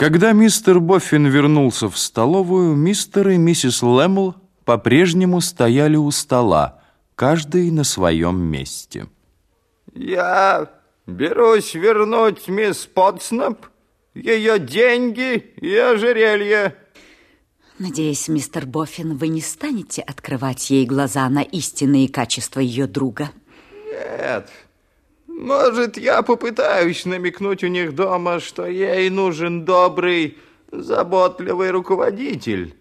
Когда мистер Боффин вернулся в столовую, мистер и миссис Лэмл по-прежнему стояли у стола, каждый на своем месте. Я берусь вернуть мисс Потснап ее деньги и ожерелье. Надеюсь, мистер Боффин, вы не станете открывать ей глаза на истинные качества ее друга? Нет. Может, я попытаюсь намекнуть у них дома, что ей нужен добрый, заботливый руководитель.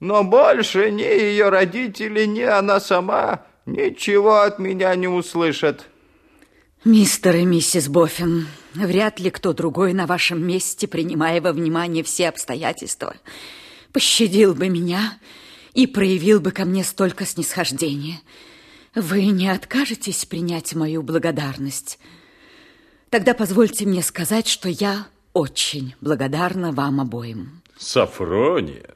Но больше ни ее родители, ни она сама ничего от меня не услышат. Мистер и миссис Боффин, вряд ли кто другой на вашем месте, принимая во внимание все обстоятельства, пощадил бы меня и проявил бы ко мне столько снисхождения. Вы не откажетесь принять мою благодарность? Тогда позвольте мне сказать, что я очень благодарна вам обоим. Сафрония,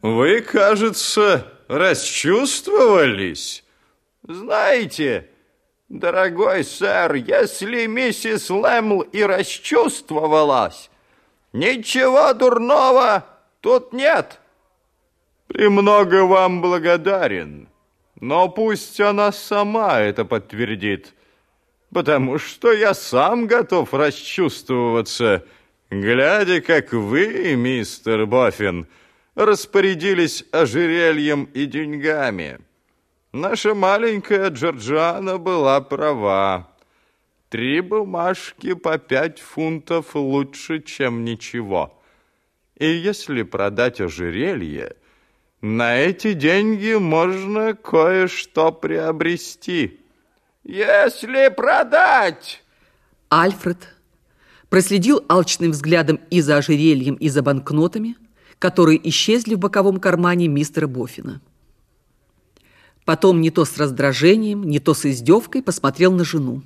вы, кажется, расчувствовались. Знаете, дорогой сэр, если миссис Лэмл и расчувствовалась, ничего дурного тут нет. Премного вам благодарен. Но пусть она сама это подтвердит, потому что я сам готов расчувствоваться, глядя, как вы, мистер Боффин, распорядились ожерельем и деньгами. Наша маленькая Джорджана была права. Три бумажки по пять фунтов лучше, чем ничего. И если продать ожерелье, на эти деньги можно кое-что приобрести. Если продать... Альфред проследил алчным взглядом и за ожерельем, и за банкнотами, которые исчезли в боковом кармане мистера Боффина. Потом не то с раздражением, не то с издевкой посмотрел на жену.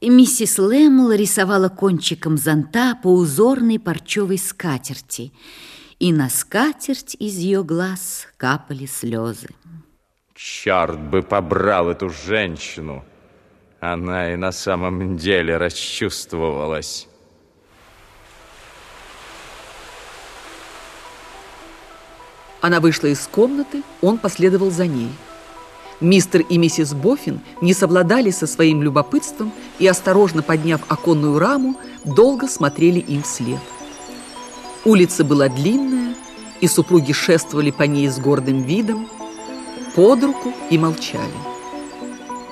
И миссис Лэмл рисовала кончиком зонта по узорной парчевой скатерти – и на скатерть из ее глаз капали слезы. Черт бы побрал эту женщину! Она и на самом деле расчувствовалась. Она вышла из комнаты, он последовал за ней. Мистер и миссис Боффин не совладали со своим любопытством и, осторожно подняв оконную раму, долго смотрели им вслед. Улица была длинная, и супруги шествовали по ней с гордым видом, под руку и молчали.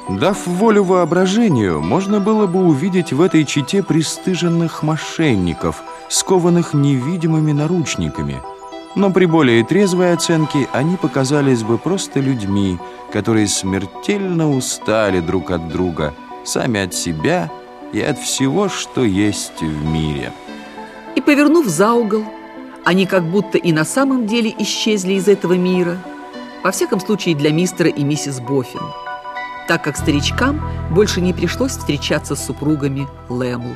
Дав волю воображению, можно было бы увидеть в этой чите пристыженных мошенников, скованных невидимыми наручниками. Но при более трезвой оценке они показались бы просто людьми, которые смертельно устали друг от друга, сами от себя и от всего, что есть в мире. И, повернув за угол, они как будто и на самом деле исчезли из этого мира, во всяком случае для мистера и миссис Боффин, так как старичкам больше не пришлось встречаться с супругами Лэмл.